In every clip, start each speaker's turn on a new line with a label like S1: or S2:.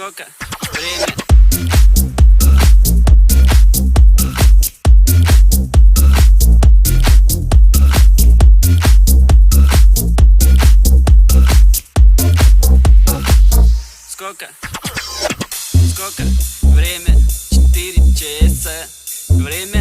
S1: сколько? Время. Сколько? Сколько? Время 4 часа. Время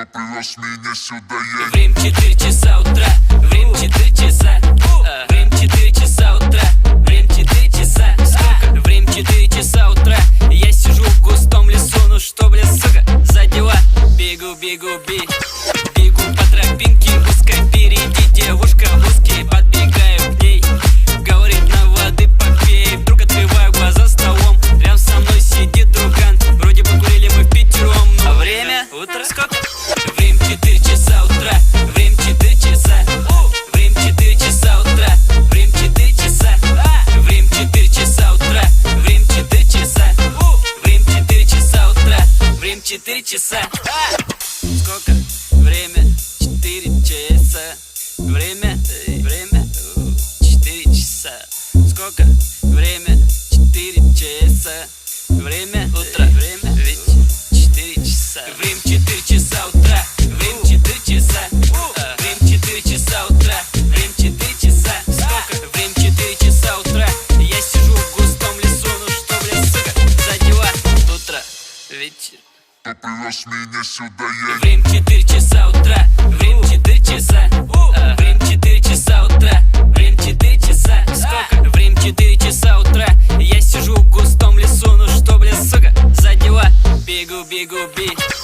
S2: Ты меня сюда, я...
S1: Время 4 часа утра, время 4 часа, время 4 часа утра, время 4 часа, сколько? Время 4 часа утра, я сижу в густом лесу, ну что, бля, сука, за дела, бегу, бегу, бегу. 24 часа.
S2: ты меня сюда, я...
S1: Время 4 часа утра, время 4 часа, э, время 4 часа утра, время 4 часа, сколько? Время 4 часа утра, я сижу в густом лесу, ну что, бля, сука, за дела, бегу, бегу, бегу.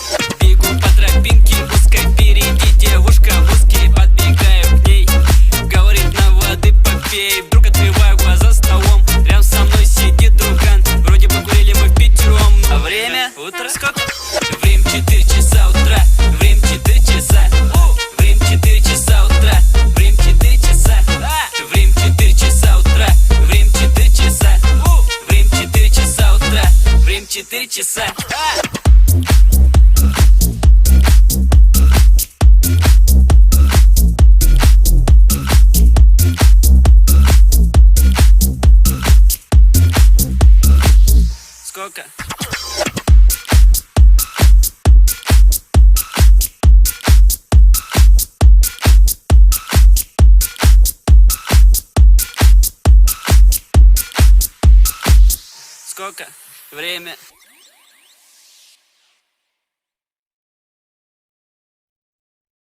S1: хочется. А! Сколько? время.